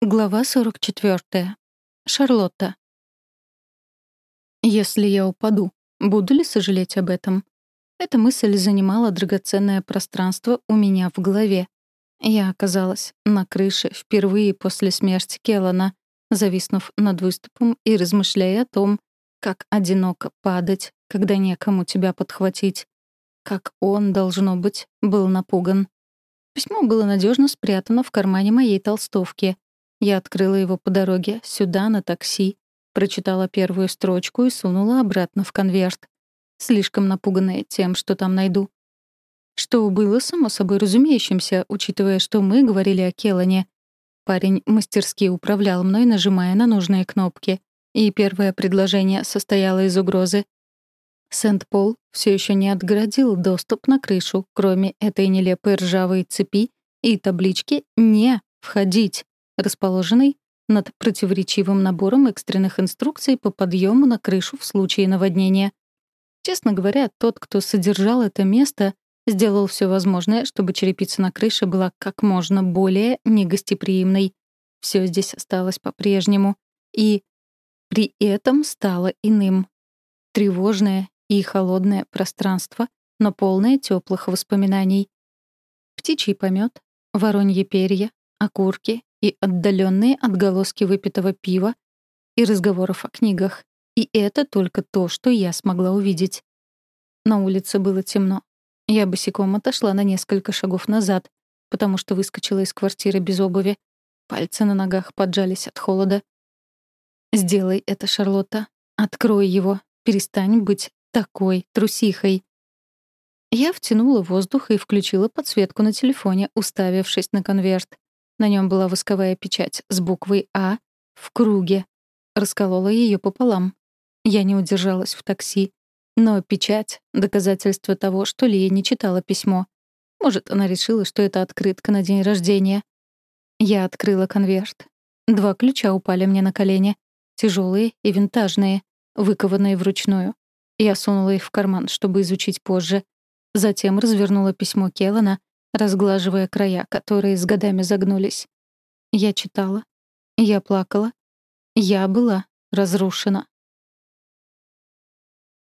Глава 44. Шарлотта. Если я упаду, буду ли сожалеть об этом? Эта мысль занимала драгоценное пространство у меня в голове. Я оказалась на крыше впервые после смерти Келлана, зависнув над выступом и размышляя о том, как одиноко падать, когда некому тебя подхватить. Как он, должно быть, был напуган. Письмо было надежно спрятано в кармане моей толстовки — я открыла его по дороге сюда, на такси, прочитала первую строчку и сунула обратно в конверт, слишком напуганная тем, что там найду. Что было само собой разумеющимся, учитывая, что мы говорили о Келане. Парень мастерски управлял мной, нажимая на нужные кнопки. И первое предложение состояло из угрозы. Сент-Пол все еще не отгородил доступ на крышу, кроме этой нелепой ржавой цепи и таблички «Не входить» расположенный над противоречивым набором экстренных инструкций по подъему на крышу в случае наводнения. Честно говоря, тот, кто содержал это место, сделал все возможное, чтобы черепица на крыше была как можно более негостеприимной. Все здесь осталось по-прежнему. И при этом стало иным. Тревожное и холодное пространство, но полное теплых воспоминаний. Птичий помет, воронье перья, окурки, и отдаленные отголоски выпитого пива и разговоров о книгах. И это только то, что я смогла увидеть. На улице было темно. Я босиком отошла на несколько шагов назад, потому что выскочила из квартиры без обуви. Пальцы на ногах поджались от холода. «Сделай это, Шарлотта. Открой его. Перестань быть такой трусихой». Я втянула воздух и включила подсветку на телефоне, уставившись на конверт. На нем была восковая печать с буквой «А» в круге. Расколола ее пополам. Я не удержалась в такси. Но печать — доказательство того, что Лия не читала письмо. Может, она решила, что это открытка на день рождения. Я открыла конверт. Два ключа упали мне на колени. Тяжелые и винтажные, выкованные вручную. Я сунула их в карман, чтобы изучить позже. Затем развернула письмо Келлана разглаживая края, которые с годами загнулись. Я читала. Я плакала. Я была разрушена.